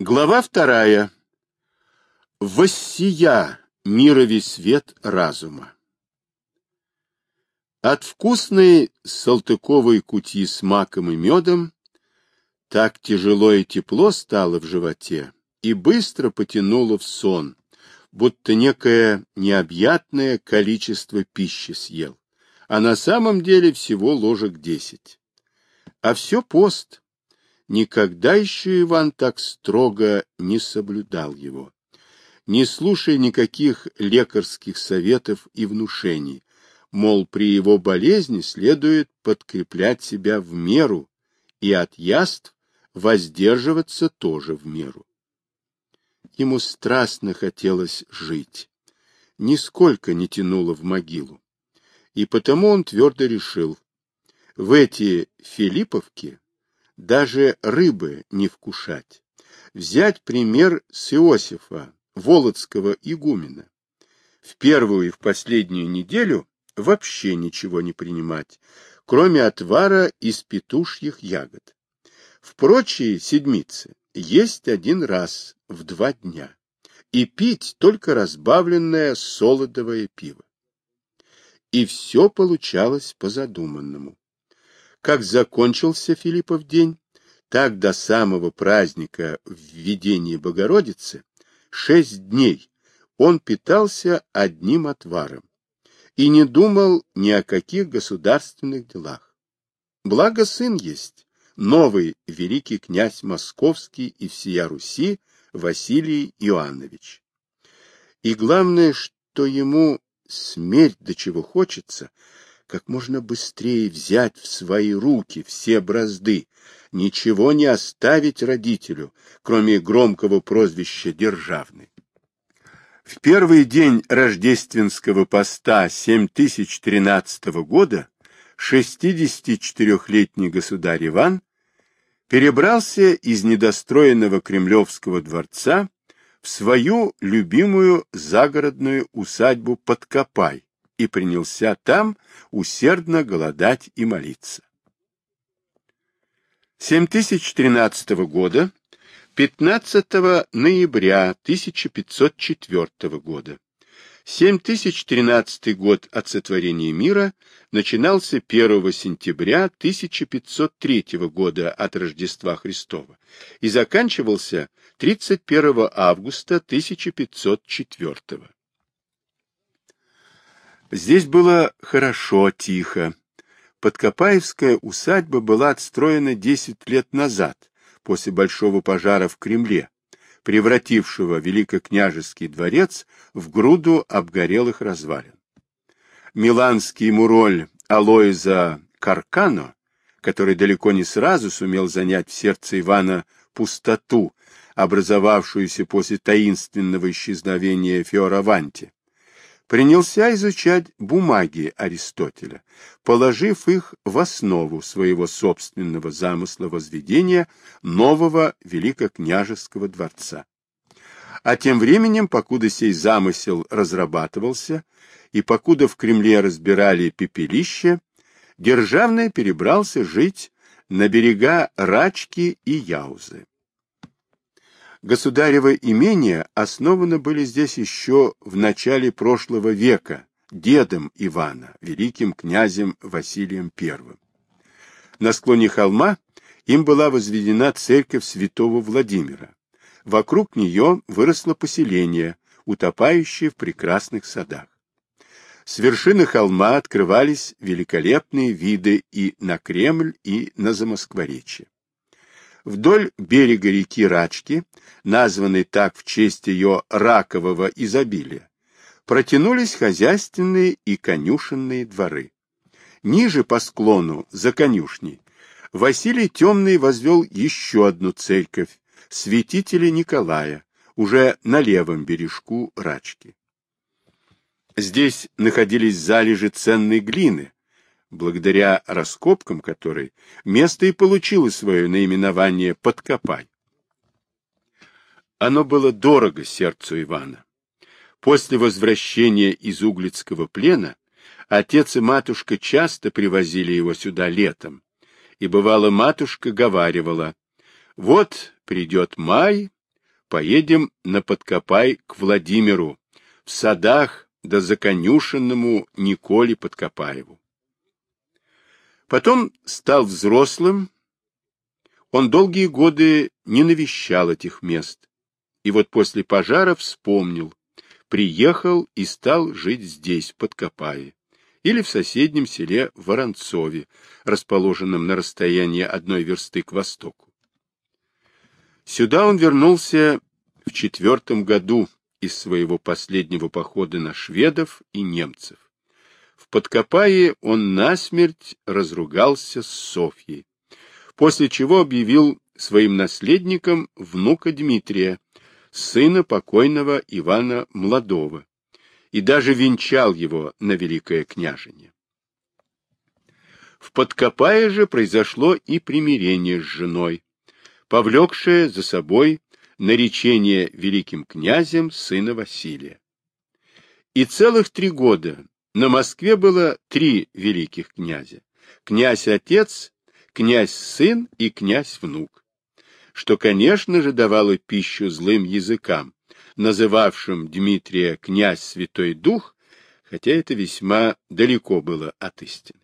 Глава вторая. Воссия мировий свет разума. От вкусной салтыковой кути с маком и медом так тяжело и тепло стало в животе и быстро потянуло в сон, будто некое необъятное количество пищи съел, а на самом деле всего ложек десять. А все пост — Никогда еще Иван так строго не соблюдал его, не слушая никаких лекарских советов и внушений, мол, при его болезни следует подкреплять себя в меру и от яств воздерживаться тоже в меру. Ему страстно хотелось жить, нисколько не тянуло в могилу, и потому он твердо решил, в эти Филипповки даже рыбы не вкушать. Взять пример с Иосифа, Володского игумена. В первую и в последнюю неделю вообще ничего не принимать, кроме отвара из петушьих ягод. В прочие седмицы есть один раз в два дня и пить только разбавленное солодовое пиво. И все получалось по задуманному. Как закончился Филиппов день, так до самого праздника введения Богородицы, шесть дней, он питался одним отваром и не думал ни о каких государственных делах. Благо сын есть, новый великий князь Московский и всея Руси Василий Иоаннович. И главное, что ему смерть до чего хочется, как можно быстрее взять в свои руки все бразды, ничего не оставить родителю, кроме громкого прозвища «державный». В первый день рождественского поста 7013 года 64-летний государь Иван перебрался из недостроенного Кремлевского дворца в свою любимую загородную усадьбу Подкопай, и принялся там усердно голодать и молиться. 7013 года, 15 ноября 1504 года. 7013 год от сотворения мира начинался 1 сентября 1503 года от Рождества Христова и заканчивался 31 августа 1504. Здесь было хорошо, тихо. Подкопаевская усадьба была отстроена 10 лет назад, после большого пожара в Кремле, превратившего Великокняжеский дворец в груду обгорелых развалин. Миланский муроль Алоиза Каркано, который далеко не сразу сумел занять в сердце Ивана пустоту, образовавшуюся после таинственного исчезновения Фиораванти, принялся изучать бумаги Аристотеля, положив их в основу своего собственного замысла возведения нового великокняжеского дворца. А тем временем, покуда сей замысел разрабатывался, и покуда в Кремле разбирали пепелище, Державный перебрался жить на берега Рачки и Яузы. Государево имения основаны были здесь еще в начале прошлого века дедом Ивана, великим князем Василием I. На склоне холма им была возведена церковь святого Владимира. Вокруг нее выросло поселение, утопающее в прекрасных садах. С вершины холма открывались великолепные виды и на Кремль, и на Замоскворечье. Вдоль берега реки Рачки, названной так в честь ее ракового изобилия, протянулись хозяйственные и конюшенные дворы. Ниже по склону, за конюшней, Василий Темный возвел еще одну церковь, святителя Николая, уже на левом бережку Рачки. Здесь находились залежи ценной глины, благодаря раскопкам которой место и получило свое наименование «Подкопай». Оно было дорого сердцу Ивана. После возвращения из Углицкого плена отец и матушка часто привозили его сюда летом, и бывало матушка говаривала, «Вот придет май, поедем на Подкопай к Владимиру, в садах да законюшенному Николе Подкопаеву. Потом стал взрослым, он долгие годы не навещал этих мест, и вот после пожара вспомнил, приехал и стал жить здесь, под Копае, или в соседнем селе Воронцове, расположенном на расстоянии одной версты к востоку. Сюда он вернулся в четвертом году из своего последнего похода на шведов и немцев. В Подкопае он насмерть разругался с Софьей, после чего объявил своим наследником внука Дмитрия, сына покойного Ивана Младова, и даже венчал его на великое княжение. В Подкопае же произошло и примирение с женой, повлекшее за собой наречение великим князем сына Василия. И целых три года на Москве было три великих князя. Князь-отец, князь-сын и князь-внук что, конечно же, давало пищу злым языкам, называвшим Дмитрия князь Святой Дух, хотя это весьма далеко было от истины.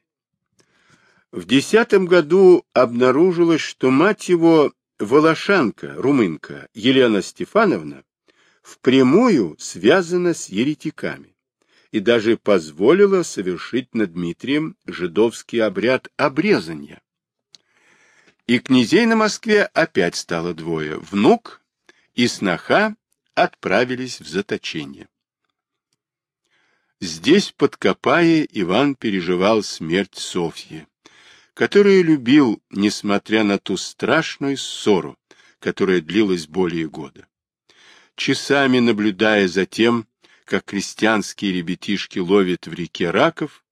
В десятом году обнаружилось, что мать его, Волошанка, румынка, Елена Стефановна, впрямую связана с еретиками и даже позволила совершить над Дмитрием жидовский обряд обрезания. И князей на Москве опять стало двое. Внук и сноха отправились в заточение. Здесь, под Копае, Иван переживал смерть Софьи, которую любил, несмотря на ту страшную ссору, которая длилась более года. Часами наблюдая за тем, как крестьянские ребятишки ловят в реке раков,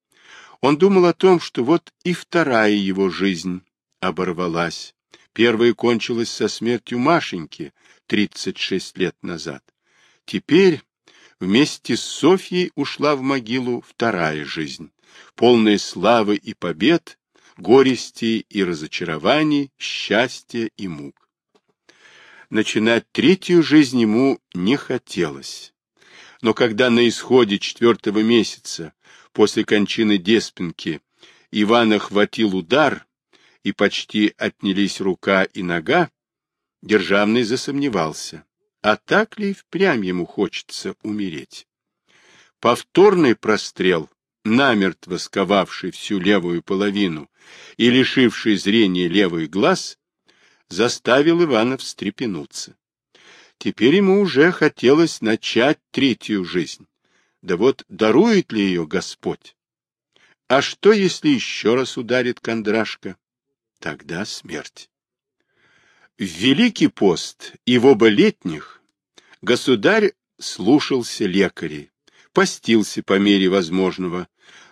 он думал о том, что вот и вторая его жизнь оборвалась. Первая кончилась со смертью Машеньки 36 лет назад. Теперь вместе с Софьей ушла в могилу вторая жизнь, полная славы и побед, горести и разочарований, счастья и мук. Начинать третью жизнь ему не хотелось. Но когда на исходе четвертого месяца после кончины Деспинки Ивана хватил удар, и почти отнялись рука и нога, Державный засомневался, а так ли впрямь ему хочется умереть. Повторный прострел, намертво сковавший всю левую половину и лишивший зрения левый глаз, заставил Ивана встрепенуться. Теперь ему уже хотелось начать третью жизнь. Да вот дарует ли ее Господь? А что, если еще раз ударит Кондрашка? тогда смерть. В Великий пост и в оба летних государь слушался лекарей, постился по мере возможного,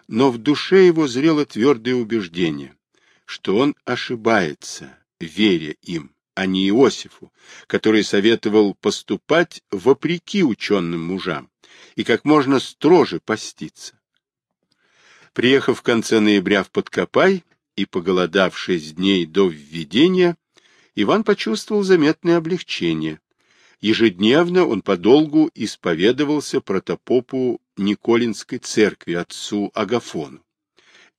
но в душе его зрело твердое убеждение, что он ошибается, веря им, а не Иосифу, который советовал поступать вопреки ученым мужам и как можно строже поститься. Приехав в конце ноября в Подкопай, и поголодав шесть дней до введения, Иван почувствовал заметное облегчение. Ежедневно он подолгу исповедовался протопопу Николинской церкви отцу Агафону.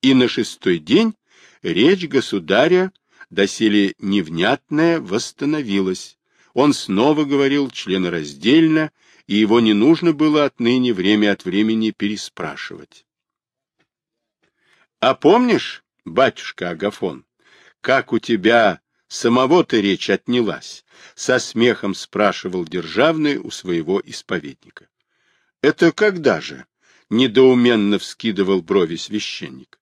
И на шестой день речь государя, доселе невнятная, восстановилась. Он снова говорил членораздельно, и его не нужно было отныне время от времени переспрашивать. — А помнишь, батюшка Агафон, как у тебя самого-то речь отнялась? Со смехом спрашивал державный у своего исповедника. Это когда же? Недоуменно вскидывал брови священник.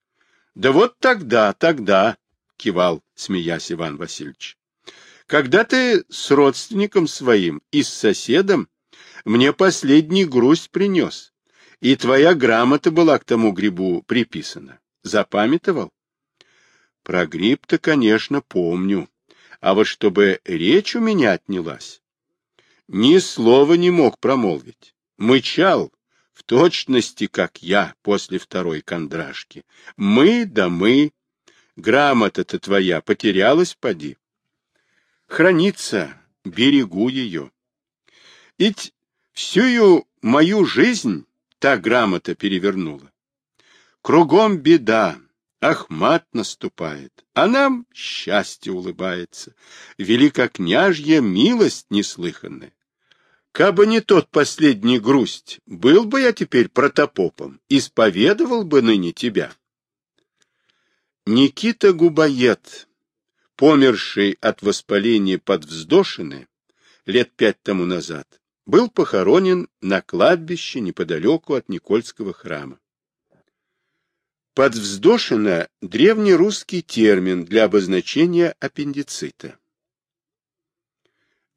Да вот тогда, тогда, кивал, смеясь Иван Васильевич. Когда ты с родственником своим и с соседом мне последний грусть принес, и твоя грамота была к тому грибу приписана. Запамятовал? Про гриб-то, конечно, помню. А вот чтобы речь у меня отнялась, ни слова не мог промолвить. Мычал, в точности, как я после второй кондрашки. Мы да мы. Грамота-то твоя потерялась, поди. Хранится, берегу ее. Ведь всю мою жизнь та грамота перевернула. Кругом беда, Ахмат наступает, а нам счастье улыбается, великокняжья милость неслыханная. Кабы не тот последний грусть, был бы я теперь протопопом, исповедовал бы ныне тебя. Никита Губоед, померший от воспаления подвздошины лет пять тому назад, был похоронен на кладбище неподалеку от Никольского храма. Подвздошина – древнерусский термин для обозначения аппендицита.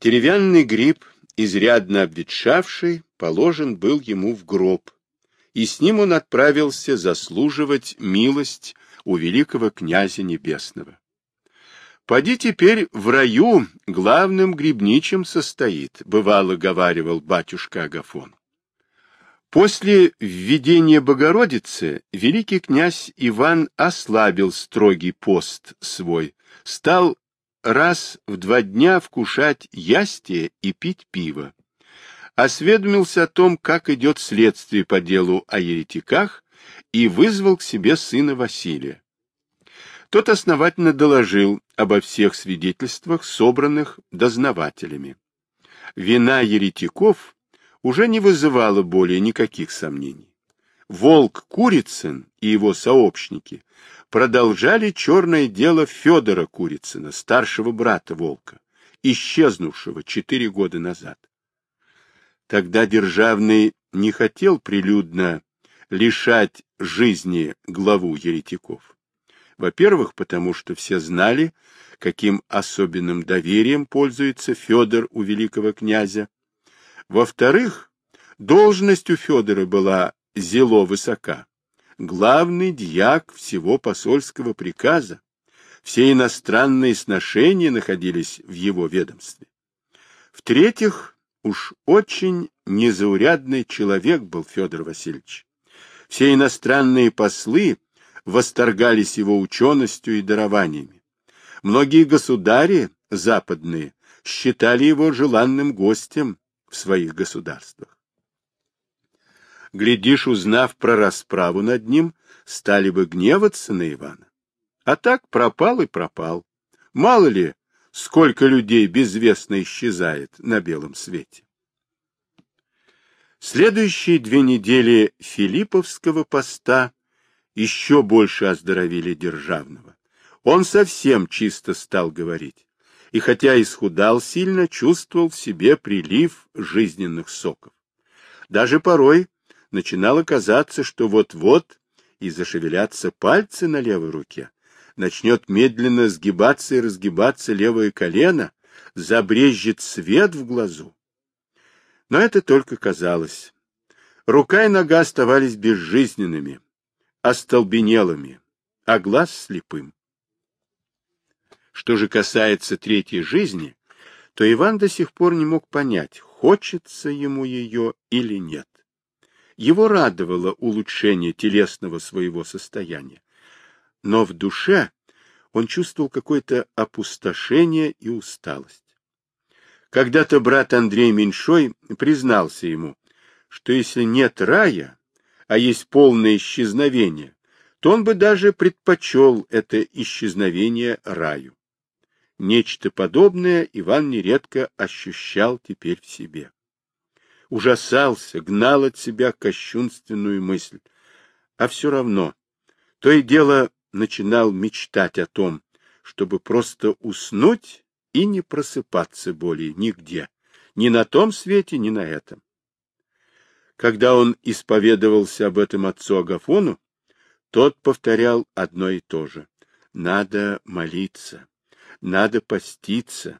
Деревянный гриб, изрядно обветшавший, положен был ему в гроб, и с ним он отправился заслуживать милость у великого князя небесного. Поди теперь в раю главным грибничем состоит, бывало говаривал батюшка Агафон. После введения Богородицы великий князь Иван ослабил строгий пост свой, стал раз в два дня вкушать ястие и пить пиво. Осведомился о том, как идет следствие по делу о еретиках, и вызвал к себе сына Василия. Тот основательно доложил обо всех свидетельствах, собранных дознавателями. Вина еретиков уже не вызывало более никаких сомнений. Волк Курицын и его сообщники продолжали черное дело Федора Курицына, старшего брата Волка, исчезнувшего четыре года назад. Тогда Державный не хотел прилюдно лишать жизни главу еретиков. Во-первых, потому что все знали, каким особенным доверием пользуется Федор у великого князя, во-вторых, должность у Федора была зело высока. Главный дьяк всего посольского приказа. Все иностранные сношения находились в его ведомстве. В-третьих, уж очень незаурядный человек был Федор Васильевич. Все иностранные послы восторгались его ученостью и дарованиями. Многие государи западные считали его желанным гостем в своих государствах. Глядишь, узнав про расправу над ним, стали бы гневаться на Ивана. А так пропал и пропал. Мало ли, сколько людей безвестно исчезает на белом свете. Следующие две недели Филипповского поста еще больше оздоровили Державного. Он совсем чисто стал говорить и хотя исхудал сильно, чувствовал в себе прилив жизненных соков. Даже порой начинало казаться, что вот-вот и зашевелятся пальцы на левой руке, начнет медленно сгибаться и разгибаться левое колено, забрежет свет в глазу. Но это только казалось. Рука и нога оставались безжизненными, остолбенелыми, а глаз слепым. Что же касается третьей жизни, то Иван до сих пор не мог понять, хочется ему ее или нет. Его радовало улучшение телесного своего состояния, но в душе он чувствовал какое-то опустошение и усталость. Когда-то брат Андрей Меньшой признался ему, что если нет рая, а есть полное исчезновение, то он бы даже предпочел это исчезновение раю. Нечто подобное Иван нередко ощущал теперь в себе. Ужасался, гнал от себя кощунственную мысль. А все равно, то и дело начинал мечтать о том, чтобы просто уснуть и не просыпаться более нигде, ни на том свете, ни на этом. Когда он исповедовался об этом отцу Агафону, тот повторял одно и то же. Надо молиться надо поститься.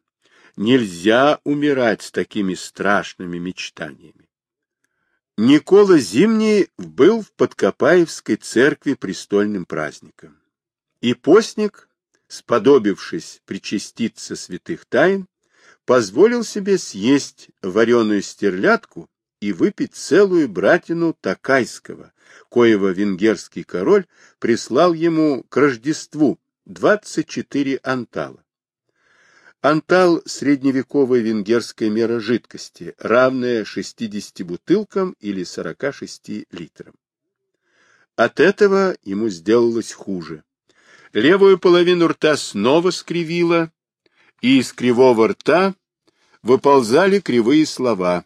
Нельзя умирать с такими страшными мечтаниями. Никола Зимний был в Подкопаевской церкви престольным праздником. И постник, сподобившись причаститься святых тайн, позволил себе съесть вареную стерлядку и выпить целую братину Такайского, коего венгерский король прислал ему к Рождеству 24 антала. Антал – средневековая венгерская мера жидкости, равная 60 бутылкам или 46 литрам. От этого ему сделалось хуже. Левую половину рта снова скривило, и из кривого рта выползали кривые слова,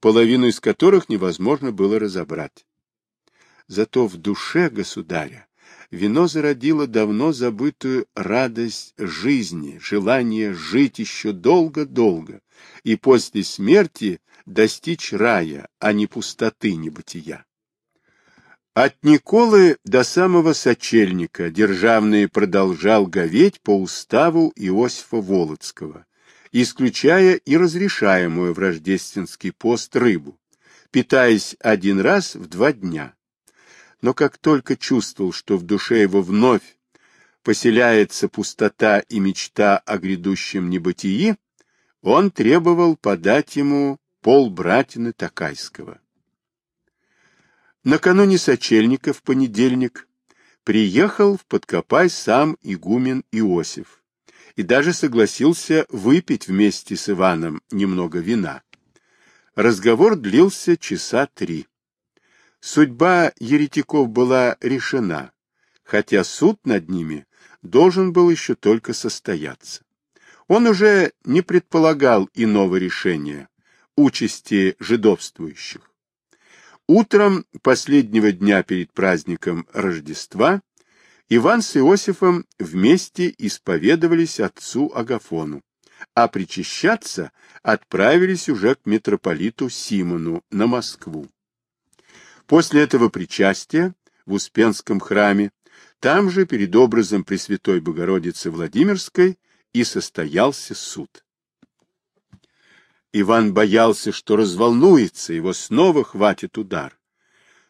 половину из которых невозможно было разобрать. Зато в душе государя вино зародило давно забытую радость жизни, желание жить еще долго-долго и после смерти достичь рая, а не пустоты небытия. От Николы до самого сочельника державный продолжал говеть по уставу Иосифа Волоцкого, исключая и разрешаемую в рождественский пост рыбу, питаясь один раз в два дня, но как только чувствовал, что в душе его вновь поселяется пустота и мечта о грядущем небытии, он требовал подать ему пол братины Такайского. Накануне сочельника в понедельник приехал в Подкопай сам игумен Иосиф и даже согласился выпить вместе с Иваном немного вина. Разговор длился часа три. Судьба еретиков была решена, хотя суд над ними должен был еще только состояться. Он уже не предполагал иного решения участи жидовствующих. Утром последнего дня перед праздником Рождества Иван с Иосифом вместе исповедовались отцу Агафону, а причащаться отправились уже к митрополиту Симону на Москву. После этого причастия в Успенском храме, там же перед образом Пресвятой Богородицы Владимирской и состоялся суд. Иван боялся, что разволнуется, его снова хватит удар.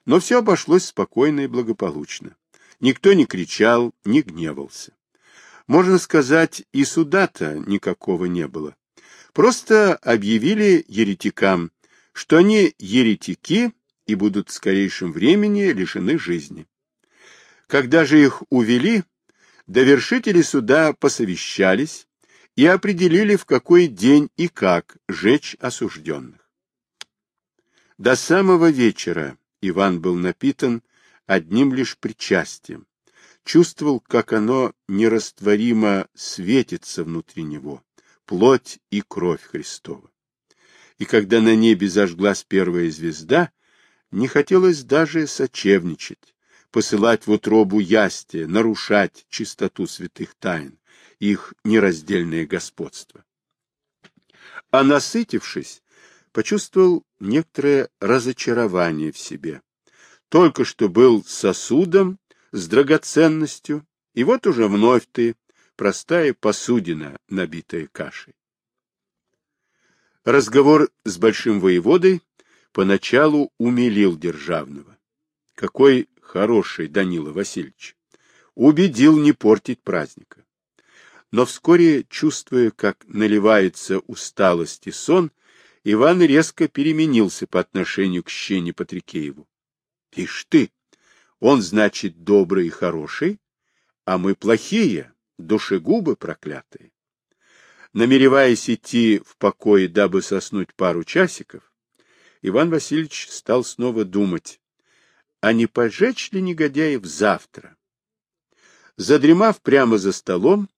Но все обошлось спокойно и благополучно. Никто не кричал, не гневался. Можно сказать, и суда-то никакого не было. Просто объявили еретикам, что они еретики и будут в скорейшем времени лишены жизни. Когда же их увели, довершители суда посовещались и определили, в какой день и как жечь осужденных. До самого вечера Иван был напитан одним лишь причастием, чувствовал, как оно нерастворимо светится внутри него, плоть и кровь Христова. И когда на небе зажглась первая звезда, не хотелось даже сочевничать, посылать в утробу ястия, нарушать чистоту святых тайн, их нераздельное господство. А насытившись, почувствовал некоторое разочарование в себе. Только что был сосудом с драгоценностью, и вот уже вновь ты, простая посудина, набитая кашей. Разговор с большим воеводой поначалу умилил Державного. Какой хороший Данила Васильевич! Убедил не портить праздника. Но вскоре, чувствуя, как наливается усталость и сон, Иван резко переменился по отношению к Щене Патрикееву. Ишь ты, он, значит, добрый и хороший, а мы плохие, душегубы проклятые. Намереваясь идти в покой, дабы соснуть пару часиков, Иван Васильевич стал снова думать, а не пожечь ли негодяев завтра? Задремав прямо за столом,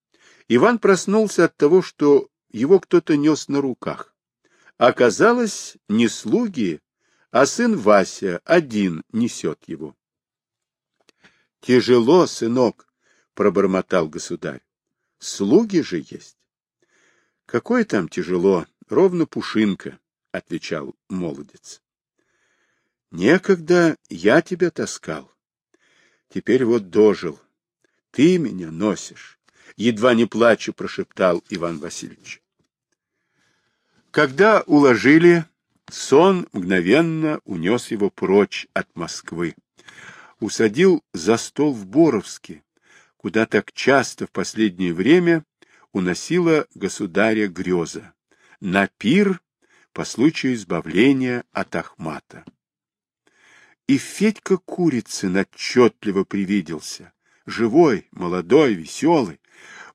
Иван проснулся от того, что его кто-то нес на руках. Оказалось, не слуги, а сын Вася один несет его. — Тяжело, сынок, — пробормотал государь. — Слуги же есть. — Какое там тяжело, ровно пушинка отвечал молодец. Некогда я тебя таскал. Теперь вот дожил. Ты меня носишь. Едва не плачу, прошептал Иван Васильевич. Когда уложили, сон мгновенно унес его прочь от Москвы. Усадил за стол в Боровске, куда так часто в последнее время уносила государя греза. На пир по случаю избавления от Ахмата. И Федька Курицын отчетливо привиделся, живой, молодой, веселый.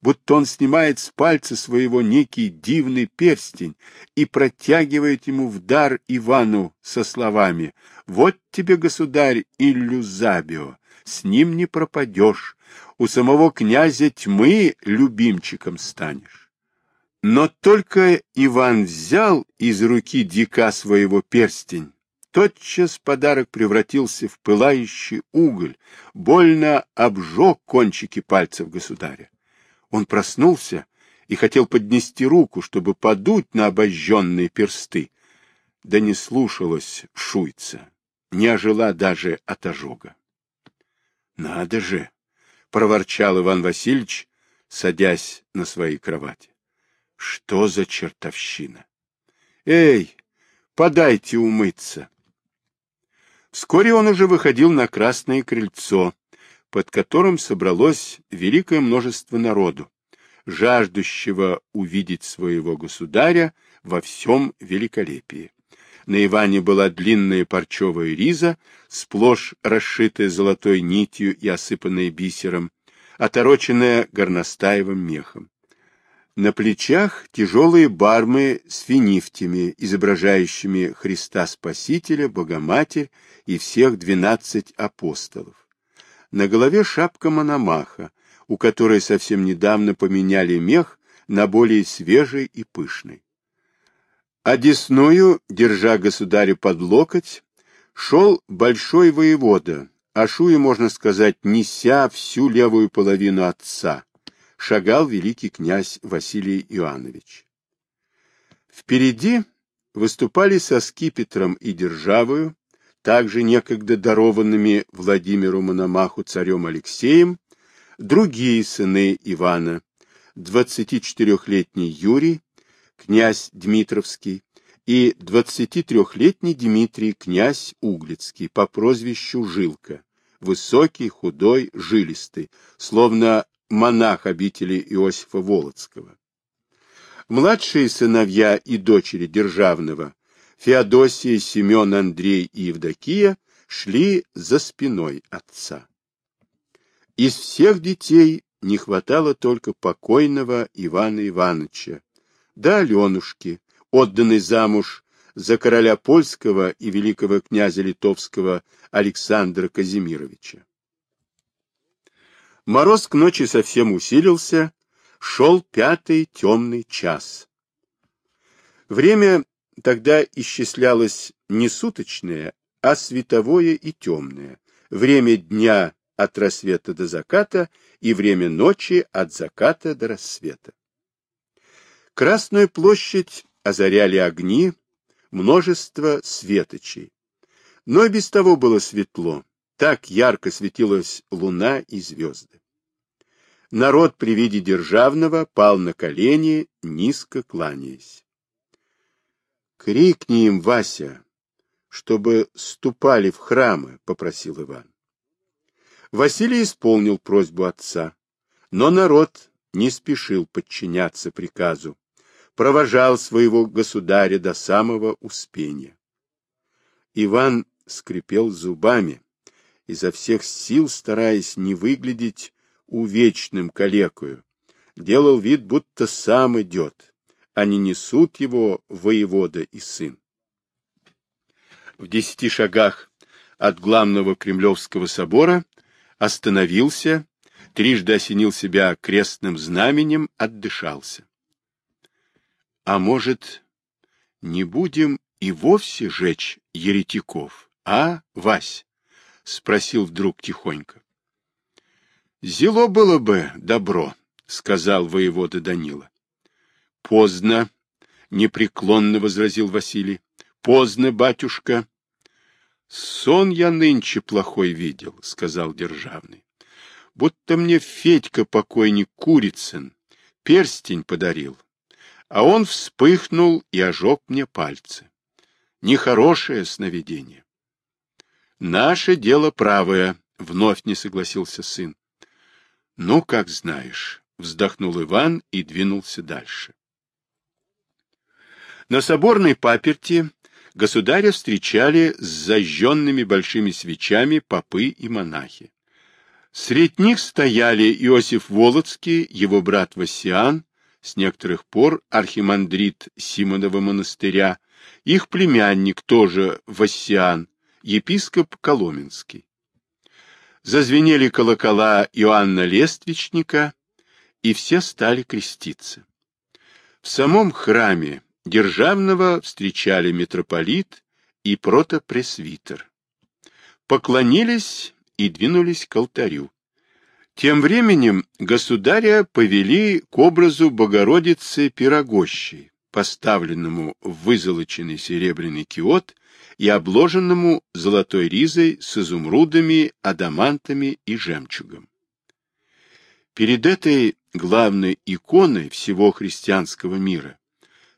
будто он снимает с пальца своего некий дивный перстень и протягивает ему в дар Ивану со словами «Вот тебе, государь, Иллюзабио, с ним не пропадешь, у самого князя тьмы любимчиком станешь». Но только Иван взял из руки дика своего перстень, тотчас подарок превратился в пылающий уголь, больно обжег кончики пальцев государя. Он проснулся и хотел поднести руку, чтобы подуть на обожженные персты, да не слушалась шуйца, не ожила даже от ожога. — Надо же! — проворчал Иван Васильевич, садясь на своей кровати. — Что за чертовщина? — Эй, подайте умыться! Вскоре он уже выходил на Красное крыльцо, под которым собралось великое множество народу, жаждущего увидеть своего государя во всем великолепии. На Иване была длинная парчевая риза, сплошь расшитая золотой нитью и осыпанная бисером, отороченная горностаевым мехом. На плечах тяжелые бармы с финифтями, изображающими Христа Спасителя, Богоматерь и всех двенадцать апостолов. На голове шапка Мономаха, у которой совсем недавно поменяли мех на более свежий и пышный. А держа государя под локоть, шел большой воевода, а шуя, можно сказать, неся всю левую половину отца, шагал великий князь Василий Иоаннович. Впереди выступали со скипетром и державою, также некогда дарованными Владимиру Мономаху царем Алексеем, другие сыны Ивана, 24-летний Юрий, князь Дмитровский, и 23-летний Дмитрий, князь Углицкий, по прозвищу Жилка, высокий, худой, жилистый, словно монах обители Иосифа Волоцкого. Младшие сыновья и дочери Державного, Феодосия, Семен, Андрей и Евдокия, шли за спиной отца. Из всех детей не хватало только покойного Ивана Ивановича, да Аленушки, отданной замуж за короля польского и великого князя литовского Александра Казимировича. Мороз к ночи совсем усилился, шел пятый темный час. Время тогда исчислялось не суточное, а световое и темное, время дня от рассвета до заката и время ночи от заката до рассвета. Красную площадь озаряли огни, множество светочей. Но и без того было светло. Так ярко светилась луна и звезды. Народ при виде державного пал на колени, низко кланяясь. «Крикни им, Вася, чтобы ступали в храмы», — попросил Иван. Василий исполнил просьбу отца, но народ не спешил подчиняться приказу, провожал своего государя до самого успения. Иван скрипел зубами, изо всех сил стараясь не выглядеть увечным калекою, делал вид, будто сам идет, а не несут его воевода и сын. В десяти шагах от главного Кремлевского собора остановился, трижды осенил себя крестным знаменем, отдышался. А может, не будем и вовсе жечь еретиков, а, Вась? — спросил вдруг тихонько. — Зело было бы добро, — сказал воевода Данила. — Поздно, — непреклонно возразил Василий. — Поздно, батюшка. — Сон я нынче плохой видел, — сказал Державный. — Будто мне Федька покойник Курицын перстень подарил, а он вспыхнул и ожег мне пальцы. Нехорошее сновидение. Наше дело правое, вновь не согласился сын. Ну, как знаешь, вздохнул Иван и двинулся дальше. На соборной паперти государя встречали с зажженными большими свечами попы и монахи. Средь них стояли Иосиф Волоцкий, его брат Васиан, с некоторых пор архимандрит Симонова монастыря, их племянник тоже Васиан, епископ Коломенский. Зазвенели колокола Иоанна Лествичника, и все стали креститься. В самом храме Державного встречали митрополит и протопресвитер. Поклонились и двинулись к алтарю. Тем временем государя повели к образу Богородицы Пирогощей, поставленному в вызолоченный серебряный киот и обложенному золотой ризой с изумрудами, адамантами и жемчугом. Перед этой главной иконой всего христианского мира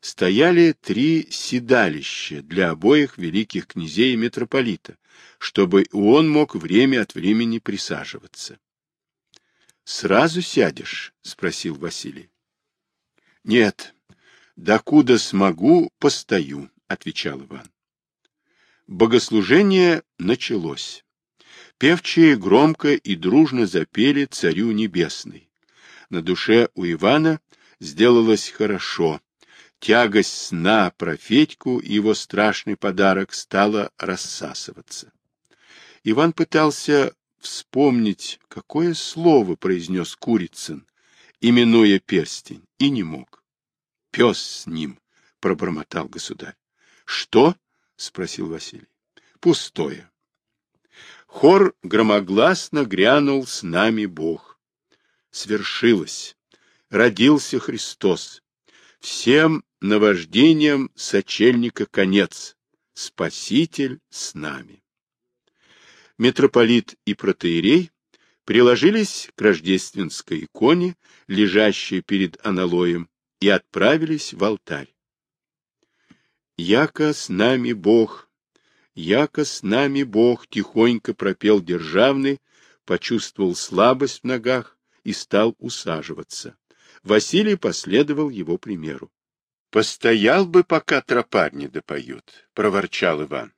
стояли три седалища для обоих великих князей и митрополита, чтобы он мог время от времени присаживаться. — Сразу сядешь? — спросил Василий. — Нет, докуда смогу, постою, — отвечал Иван. Богослужение началось. Певчие громко и дружно запели Царю Небесный. На душе у Ивана сделалось хорошо. Тягость сна про Федьку и его страшный подарок стала рассасываться. Иван пытался вспомнить, какое слово произнес Курицын, именуя перстень, и не мог. — Пес с ним, — пробормотал государь. — Что? — спросил Василий. — Пустое. Хор громогласно грянул с нами Бог. Свершилось. Родился Христос. Всем наваждением сочельника конец. Спаситель с нами. Митрополит и протеерей приложились к рождественской иконе, лежащей перед аналоем, и отправились в алтарь. Яко с нами Бог, яко с нами Бог, тихонько пропел державный, почувствовал слабость в ногах и стал усаживаться. Василий последовал его примеру. — Постоял бы, пока тропарни допоют, — проворчал Иван.